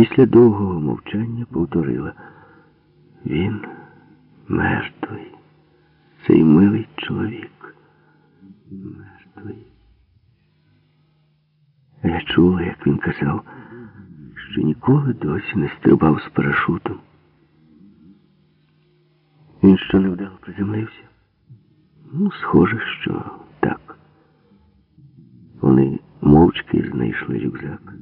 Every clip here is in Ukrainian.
Після довгого мовчання повторила. Він мертвий. Цей милий чоловік. Мертвий. Я чула, як він казав, що ніколи досі не стрибав з парашутом. Він що невдало приземлився? Ну, схоже, що так. Вони мовчки знайшли рюкзак,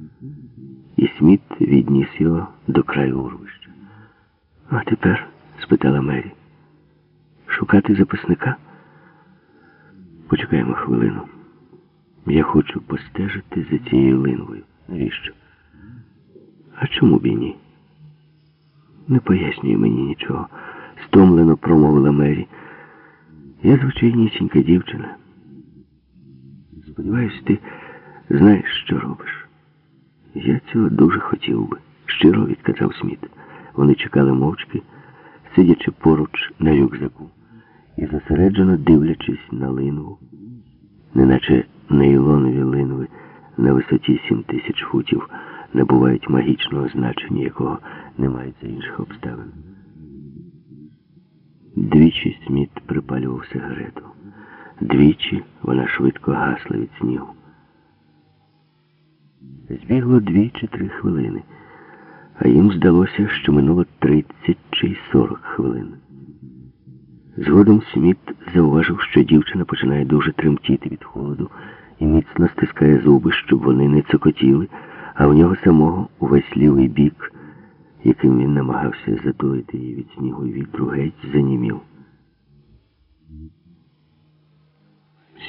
і Сміт відніс його до краю урвища. А тепер? спитала Мері. Шукати записника? Почекаємо хвилину. Я хочу постежити за цією линвою. Навіщо? А чому б і ні? Не пояснює мені нічого, стомлено промовила Мері. Я звичайнісінька дівчина. Сподіваюсь, ти знаєш, що робиш. Я цього дуже хотів би, щиро відказав Сміт. Вони чекали мовчки, сидячи поруч на рюкзаку і зосереджено дивлячись на линву, неначе нейлонові линви на висоті сім тисяч футів набувають магічного значення, якого не мають за інших обставин. Двічі Сміт припалював сигарету. Двічі вона швидко гасла від снігу. Збігло дві чи три хвилини, а їм здалося, що минуло тридцять чи сорок хвилин. Згодом Сміт зауважив, що дівчина починає дуже тремтіти від холоду і міцно стискає зуби, щоб вони не цокотіли, а в нього самого увесь лівий бік, яким він намагався затулити її від снігу і вітру, геть занімів.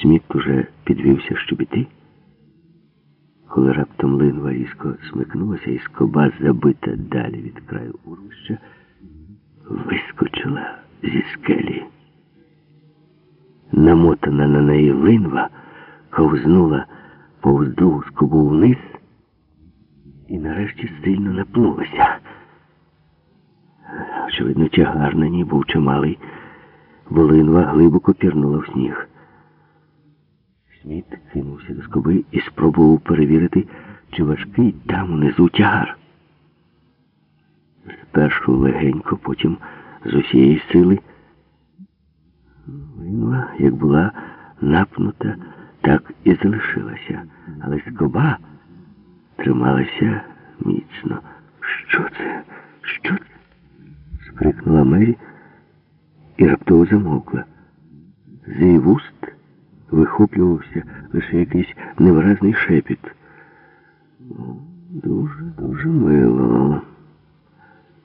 Сміт уже підвівся, щоб іти, коли раптом линва різко смикнулася і скоба, забита далі від краю урвища, вискочила зі скелі. Намотана на неї линва ковзнула повз другу скобу вниз і нарешті сильно напнулася. Очевидно, тягар на ній був чималий, бо линва глибоко пірнула в сніг. Сміт кинувся до скоби і спробував перевірити, чи важкий там унизу тягар. Спершу легенько, потім з усієї сили. Линва, як була напнута, так і залишилася. Але скоба трималася міцно. Що це? Що це? скрикнула Мері і раптово замовкла. З її вуст вихоплювався лише якийсь невиразний шепіт. Дуже, дуже мило.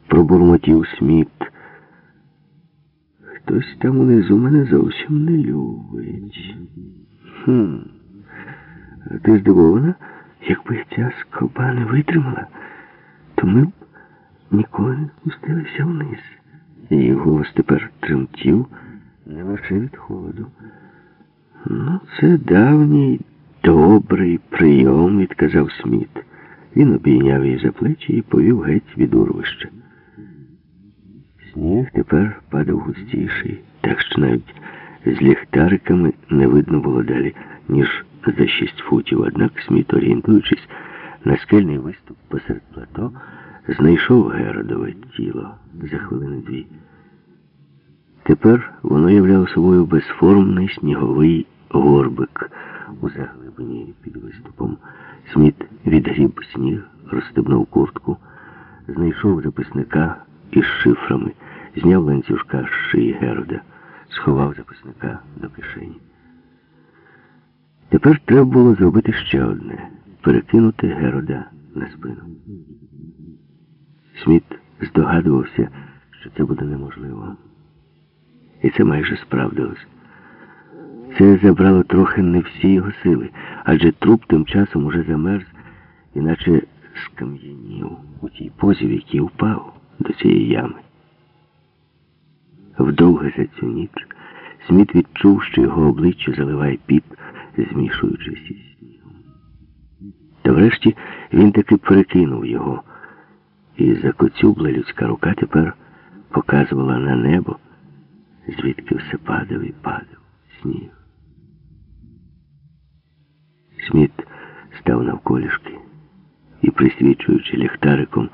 Пробурмотів Сміт. Хтось там унизу мене зовсім не любить. Хм. А ти здивована, якби ця скоба не витримала, то ми б ніколи не спустилися вниз. Її голос тепер тремтів не лише від холоду. Ну, це давній добрий прийом, відказав Сміт. Він обійняв її за плечі і повів геть від урвища. Сніг тепер падав густіший, так що навіть з ліхтариками не видно було далі, ніж за шість футів. Однак Сміт, орієнтуючись на скельний виступ посеред плато, знайшов Геродове тіло за хвилини дві. Тепер воно являло собою безформний сніговий горбик у заглибині під виступом. Сміт відгріб сніг, розстебнув куртку, знайшов записника із шифрами, зняв ланцюжка з шиї Герода, сховав записника до кишені. Тепер треба було зробити ще одне перекинути Герода на спину. Сміт здогадувався, що це буде неможливо. І це майже справдилось. Це забрало трохи не всі його сили, адже труп тим часом уже замерз, іначе скам'янів у тій позі, в якій впав до цієї ями. Вдовге за цю ніч Сміт відчув, що його обличчя заливає піт, змішуючись із снігом. Та врешті він таки перекинув його, і закоцюбла людська рука тепер показувала на небо, звідки все падав і падав сніг. Сміт став навколішки, і присвічуючи ліхтариком